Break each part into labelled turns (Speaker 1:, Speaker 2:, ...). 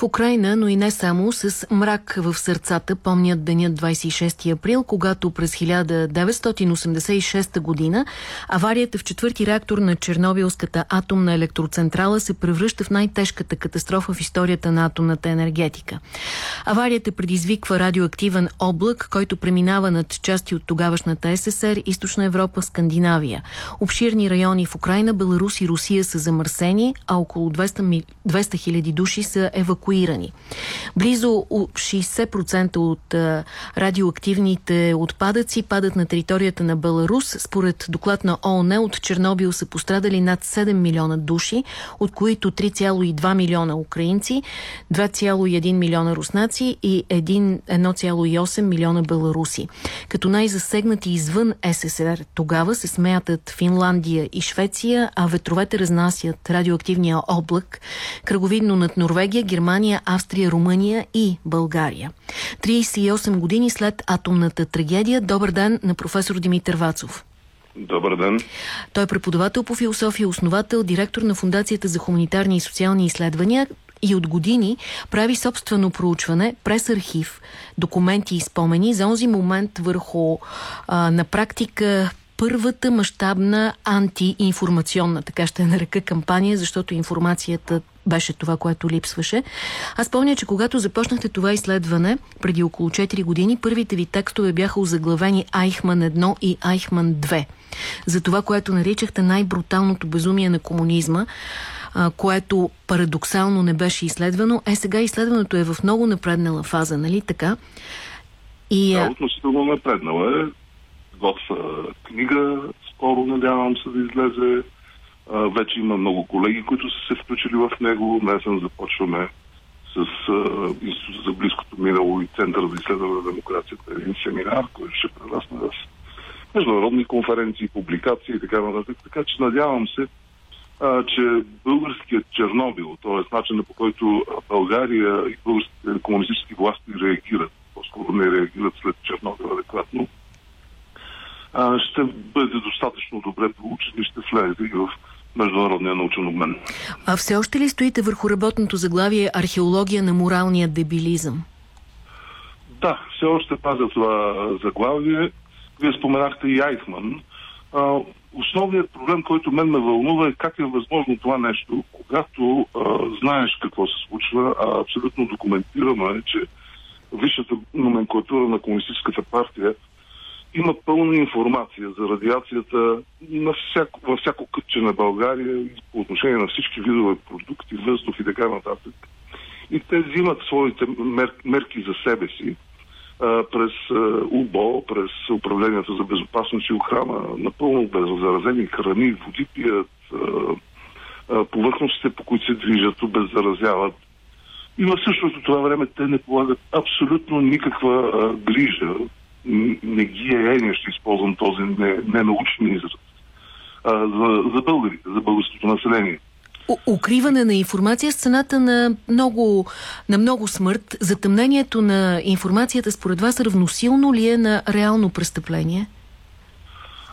Speaker 1: В Украина, но и не само, с мрак в сърцата помнят денят 26 април, когато през 1986 година аварията в четвърти реактор на Чернобилската атомна електроцентрала се превръща в най-тежката катастрофа в историята на атомната енергетика. Аварията предизвиква радиоактивен облак, който преминава над части от тогавашната СССР, Източна Европа, Скандинавия. Обширни райони в Украина, Беларус и Русия са замърсени, а около 200 000 души са евакуирани. Близо 60% от радиоактивните отпадъци падат на територията на Беларус. Според доклад на ООН от Чернобил са пострадали над 7 милиона души, от които 3,2 милиона украинци, 2,1 милиона руснаци и 1,8 милиона беларуси. Като най-засегнати извън СССР тогава се смятат Финландия и Швеция, а ветровете разнасят радиоактивния облак кръговидно над Норвегия, Германия, Австрия, Румъния и България. 38 години след атомната трагедия. Добър ден на професор Димитър Вацов.
Speaker 2: Добър ден.
Speaker 1: Той е преподавател по философия, основател, директор на Фундацията за хуманитарни и социални изследвания и от години прави собствено проучване през архив, документи и спомени за онзи момент върху а, на практика първата мащабна антиинформационна, така ще нарека кампания, защото информацията беше това, което липсваше. Аз помня, че когато започнахте това изследване, преди около 4 години, първите ви текстове бяха озаглавени Айхман 1 и Айхман 2. За това, което наричахте най-бруталното безумие на комунизма, което парадоксално не беше изследвано. Е, сега изследването е в много напреднала фаза, нали така?
Speaker 2: И, да, относително напреднала е. Готва книга, скоро надявам се да излезе. А, вече има много колеги, които са се включили в него. Днес започваме с Института за близкото минало и Център за изследване на демокрацията. Един семинар, който ще прерасне в международни конференции, публикации и така нататък. Така че надявам се, а, че българският Чернобил, т.е. начинът по който България и българските комунистически власти реагират, по-скоро не реагират след Чернобил адекватно, а, ще бъде достатъчно добре получен и ще влезе и в международния научен обмен.
Speaker 1: А все още ли стоите върху работното заглавие археология на моралния дебилизъм?
Speaker 2: Да, все още пазя това заглавие. Вие споменахте и Айхман. А, основният проблем, който мен ме вълнува е как е възможно това нещо, когато а, знаеш какво се случва, а абсолютно документирано е, че висшата номенклатура на Комунистическата партия има пълна информация за радиацията на всяко, във всяко кътче на България по отношение на всички видове продукти, въздух и така нататък. И те взимат своите мер, мерки за себе си през УБО, през Управлението за безопасност и охрана, напълно беззаразени храни, води пият, повърхностите, по които се движат, обеззаразяват. И в същото това време те не полагат абсолютно никаква грижа. Не ги е ене, ще използвам този ненаучен не израз. за, за българите, за българското население
Speaker 1: укриване на информация с цената на много, на много смърт. Затъмнението на информацията според вас равносилно ли е на реално престъпление?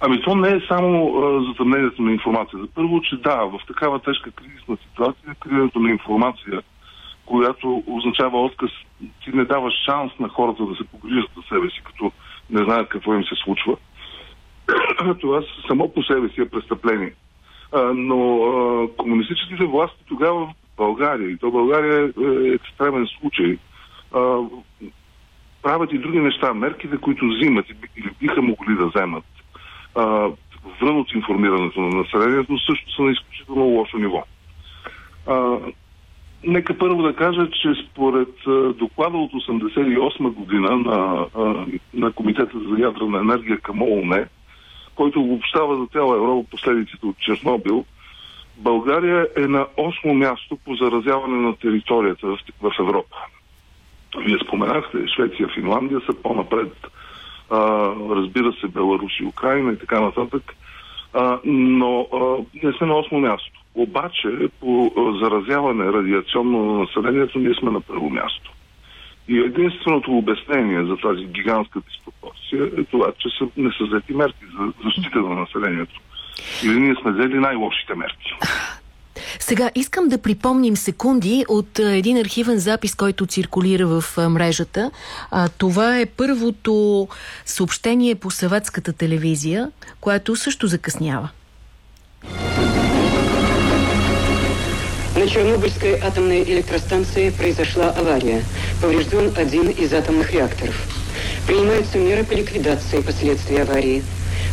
Speaker 2: Ами то не е само а, затъмнението на информацията. Първо, че да, в такава тежка кризисна ситуация, криването на информация, която означава отказ, ти не даваш шанс на хората да се погрижат за себе си, като не знаят какво им се случва. Това само по себе си е престъпление но комунистическите власти тогава в България, и то България е екстремен случай, правят и други неща. Мерките, които взимат или биха могли да вземат вън от информирането на населението, също са на изключително лошо ниво. Нека първо да кажа, че според доклада от 1988 година на, на Комитета за ядрена енергия към ООН, който обобщава за цяла Европа последиците от Чернобил, България е на 8 място по заразяване на територията в, в Европа. Вие споменахте, Швеция, Финландия са по-напред. А, разбира се, Беларус и Украина и така нататък. А, но а, не сме на 8 място. Обаче по заразяване радиационно на населението ние сме на първо място. И единственото обяснение за тази гигантска диспропорция е това, че са, не са взети мерки за защита на населението. Или ние сме взели най-лошите мерки.
Speaker 1: Сега искам да припомним секунди от един архивен запис, който циркулира в мрежата. А, това е първото съобщение по съветската телевизия, което също закъснява.
Speaker 3: На Чернобыльской атомной электростанции произошла авария. Поврежден один из атомных реакторов. Принимаются меры по ликвидации последствий аварии.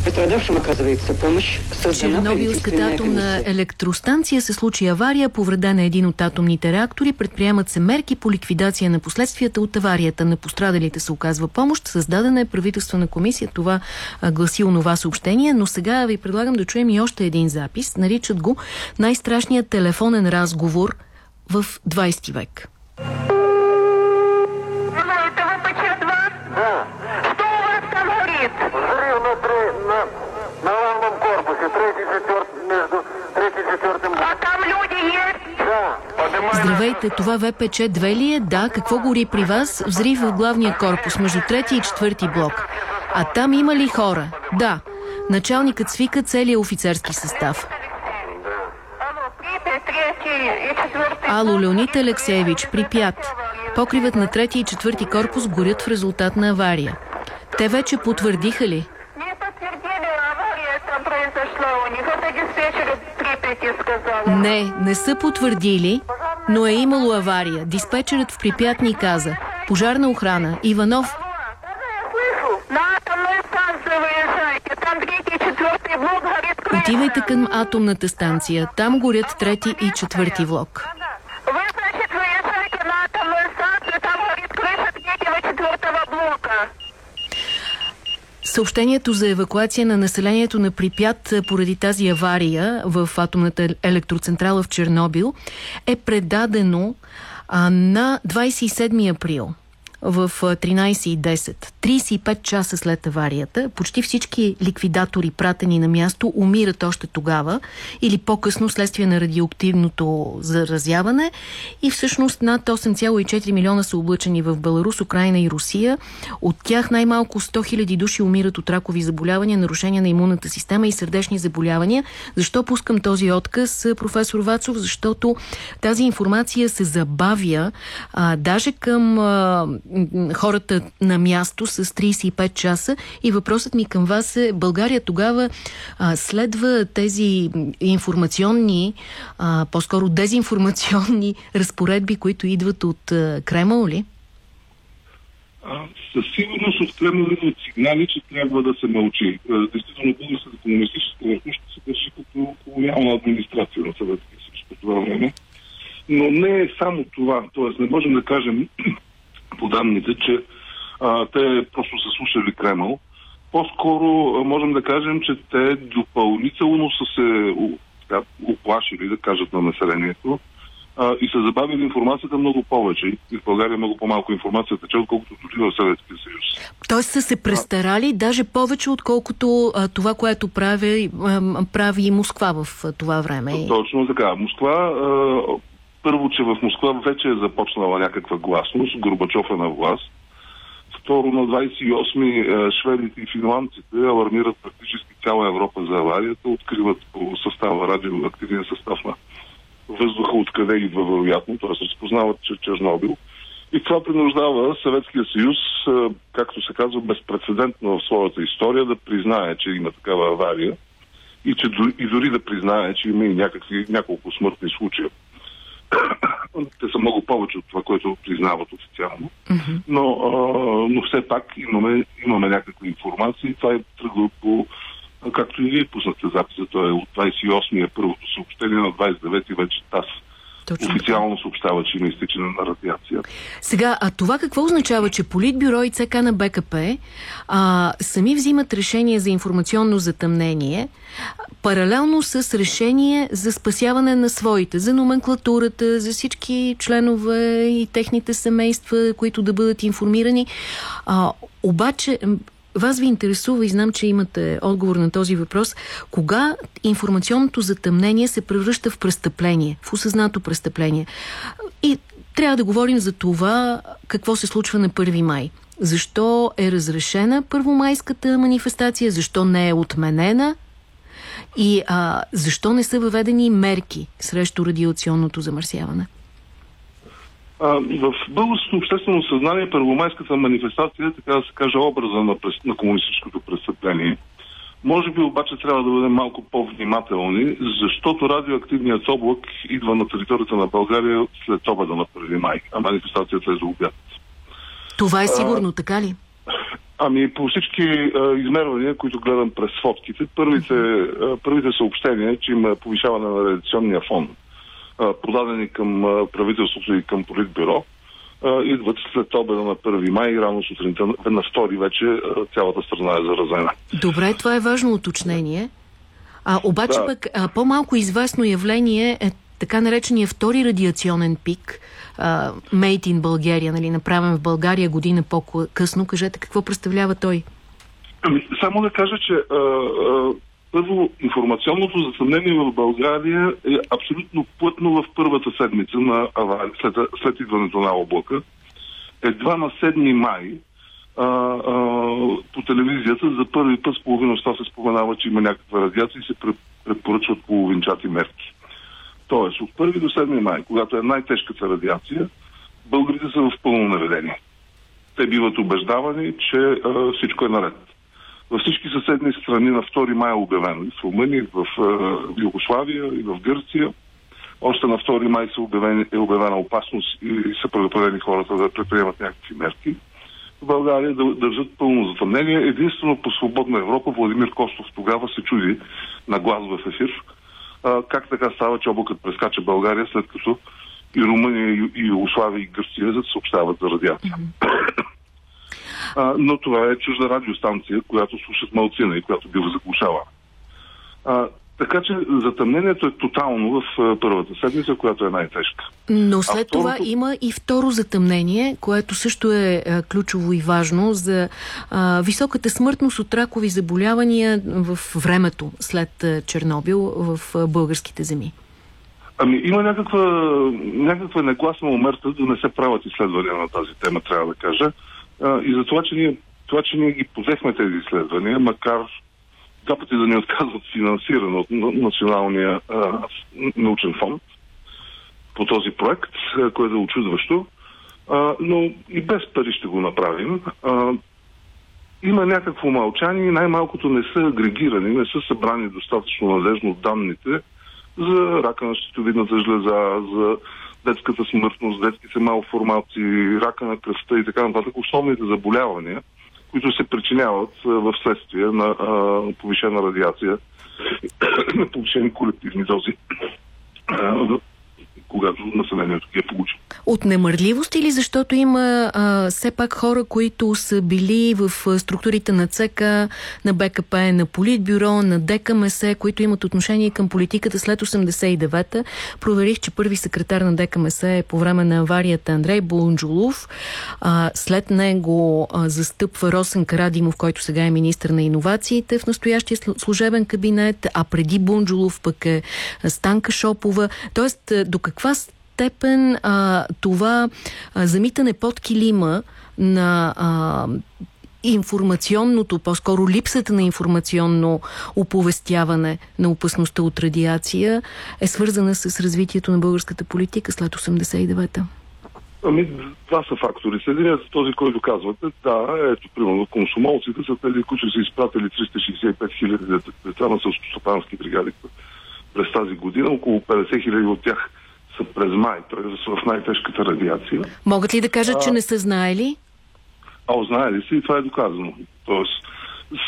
Speaker 3: Пострадавшим оказывается помощь.
Speaker 1: Чернобилската атомна електростанция се случи авария, повредена един от атомните реактори. Предприемат се мерки по ликвидация на последствията от аварията. На пострадалите се оказва помощ. Създадена е правителствена комисия. Това гласи онова съобщение. Но сега ви предлагам да чуем и още един запис. Наричат го най-страшният телефонен разговор в 20 век. Здравейте, това ВПЧ-2 ли е? Да. Какво гори при вас? Взрив в главния корпус, между трети и четвърти блок. А там има ли хора? Да. Началникът свика целият офицерски състав. Ало, Леонид Алексеевич, Припят. Покривът на трети и четвърти корпус горят в резултат на авария. Те вече потвърдиха ли? Не, не са потвърдили, но е имало авария. Диспетчерът в Припят ни каза. Пожарна охрана. Иванов... Отивайте към атомната станция. Там горят трети и четвърти влог. Съобщението за евакуация на населението на Припят поради тази авария в атомната електроцентрала в Чернобил е предадено а, на 27 април в 13.10. 35 часа след аварията, почти всички ликвидатори, пратени на място, умират още тогава или по-късно следствие на радиоактивното заразяване и всъщност над 8,4 милиона са облъчени в Беларус, Украина и Русия. От тях най-малко 100 хиляди души умират от ракови заболявания, нарушения на имунната система и сърдечни заболявания. Защо пускам този отказ, професор Вацов? Защото тази информация се забавя а, даже към а, хората на място с 35 часа и въпросът ми към вас е България тогава а, следва тези информационни, по-скоро дезинформационни разпоредби, които идват от а, Кремъл ли?
Speaker 2: А, със сигурност от Кремъл идват сигнали, че трябва да се мълчи. Действително българската комунистическа върхушка се държи като колониална администрация на Съветския съюз това време. Но не е само това. Тоест не можем да кажем, по данните, че а, те просто са слушали Кремъл. По-скоро можем да кажем, че те допълнително са се така, оплашили, да кажат на населението, а, и са забавили информацията много повече. И в България много по-малко информация тече, отколкото дори в Съветския съюз.
Speaker 1: Тоест са се престарали а... даже повече, отколкото а, това, което прави, а, прави и Москва в а, това време.
Speaker 2: Точно така. Москва а, първо, че в Москва вече е започнала някаква гласност, Горбачов е на власт. Второ, на 28-ми е, шведите и финландците алармират практически цяла Европа за аварията, откриват състава, радиоактивния състав на въздуха, откъде идва вероятно, т.е. разпознават, че Чернобил. И това принуждава Съветския съюз, е, както се казва, безпредседентно в своята история, да признае, че има такава авария и, че, и дори да признае, че има и някакви, няколко смъртни случая. Те са много повече от това, което признават официално. Mm-hmm. Но, а, но все пак имаме, имаме някаква информация и това е тръгва по както и вие пуснахте записа, то е от 28-я първото съобщение на 29-ти вече ТАС точно. Официално съобщава, че има изтичане на радиация.
Speaker 1: Сега, а това какво означава, че Политбюро и ЦК на БКП а, сами взимат решение за информационно затъмнение, паралелно с решение за спасяване на своите, за номенклатурата, за всички членове и техните семейства, които да бъдат информирани. А, обаче вас ви интересува и знам, че имате отговор на този въпрос. Кога информационното затъмнение се превръща в престъпление, в осъзнато престъпление? И трябва да говорим за това какво се случва на 1 май. Защо е разрешена първомайската манифестация, защо не е отменена И а, защо не са въведени мерки срещу радиационното замърсяване?
Speaker 2: В българското обществено съзнание първомайската манифестация, така да се каже, образа на, на комунистическото престъпление. Може би обаче трябва да бъдем малко по-внимателни, защото радиоактивният облак идва на територията на България след обеда на 1 май, а манифестацията е за обяд.
Speaker 1: Това е сигурно, а, така ли?
Speaker 2: Ами по всички а, измервания, които гледам през фотките, първите, а, първите съобщения, че има повишаване на радиационния фон, а, подадени към а, правителството и към политбюро, а, идват след обеда на 1 май и рано сутринта на 2 вече а, цялата страна е заразена.
Speaker 1: Добре, това е важно уточнение. А, обаче да. пък по-малко известно явление е така наречения втори радиационен пик, uh, Made in Bulgaria, нали, направен в България година по-късно. Кажете, какво представлява той?
Speaker 2: Ами, само да кажа, че а, а, първо информационното затъмнение в България е абсолютно плътно в първата седмица на авария, след, след идването на облака. Едва на 7 май а, а, по телевизията за първи път с половина се споменава, че има някаква радиация и се препоръчват половинчати мерки. Тоест, от 1 до 7 май, когато е най-тежката радиация, българите са в пълно наведение. Те биват убеждавани, че а, всичко е наред. Във всички съседни страни на 2 май е обявено. И в Румъния, в а, Югославия, и в Гърция. Още на 2 май са обявени, е обявена опасност и са предупредени хората да предприемат някакви мерки. В България да държат пълно затъмнение. Единствено по свободна Европа Владимир Костов тогава се чуди на глас в ефир а, как така става, че облакът прескача България, след като и Румъния, и Югославия, и Гърция съобщават за радиация. Mm-hmm. а, но това е чужда радиостанция, която слушат малцина и която бива заглушава. А, така че затъмнението е тотално в първата седмица, която е най-тежка.
Speaker 1: Но след второто... това има и второ затъмнение, което също е ключово и важно за а, високата смъртност от ракови заболявания в времето след Чернобил в българските земи.
Speaker 2: Ами има някаква, някаква негласна умерта да не се правят изследвания на тази тема, трябва да кажа. А, и за това, че ние, това, че ние ги подехме тези изследвания, макар два пъти да ни отказват финансиране от Националния а, научен фонд по този проект, което е очудващо. А, но и без пари ще го направим. А, има някакво мълчание и най-малкото не са агрегирани, не са събрани достатъчно надежно данните за рака на щитовидната жлеза, за детската смъртност, детските малформации, рака на кръста и така нататък, основните заболявания – които се причиняват в следствие на повишена радиация, на повишени колективни дози когато населението ги е получило.
Speaker 1: От немърливост или защото има а, все пак хора, които са били в структурите на ЦК, на БКП, на Политбюро, на ДКМС, които имат отношение към политиката след 89-та. Проверих, че първи секретар на ДКМС е по време на аварията Андрей Болунджулов. А, след него а, застъпва Росен Карадимов, който сега е министр на иновациите в настоящия служебен кабинет, а преди Бунджулов пък е Станка Шопова. Тоест, до каква степен а, това а, замитане под килима на а, информационното, по-скоро липсата на информационно оповестяване на опасността от радиация е свързана с развитието на българската политика след 89-та?
Speaker 2: Ами, това са фактори. Слединият за този, който казвате, да, ето, примерно, консумолците са тези, които са изпратили 365 хиляди деца на сълскостопански бригади през тази година. Около 50 хиляди от тях са през май, т.е. са в най-тежката радиация.
Speaker 1: Могат ли да кажат, а, че не са знаели?
Speaker 2: А, знаели си и това е доказано. Тоест,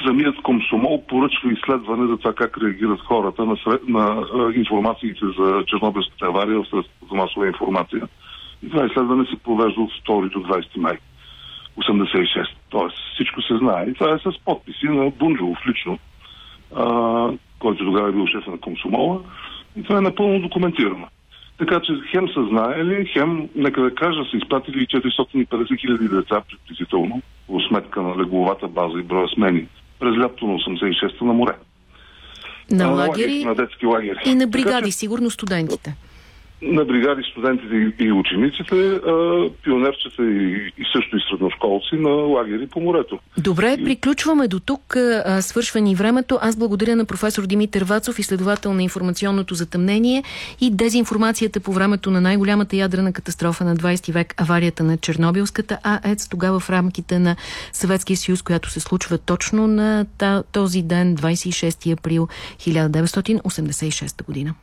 Speaker 2: самият комсомол поръчва изследване за това как реагират хората на, сред... на информациите за Чернобилската авария в средството за масова информация. И това изследване се провежда от 2 до 20 май 86. Тоест всичко се знае. И това е с подписи на Бунджелов лично, а, който тогава е бил шеф на комсомола. И това е напълно документирано. Така че хем са знаели, хем, нека да кажа, са изпратили 450 хиляди деца приблизително по сметка на легловата база и броя смени през лято на 86-та на море.
Speaker 1: На, лагери,
Speaker 2: на детски лагери.
Speaker 1: И на бригади, така, че... сигурно студентите.
Speaker 2: На бригади студентите и учениците, а, пионерчета и, и също и средношколци на лагери по морето.
Speaker 1: Добре, приключваме до тук. Свършва ни времето. Аз благодаря на професор Димитър Вацов, изследовател на информационното затъмнение и дезинформацията по времето на най-голямата ядрена катастрофа на 20 век, аварията на Чернобилската АЕЦ, тогава в рамките на Съветския съюз, която се случва точно на този ден, 26 април 1986 година.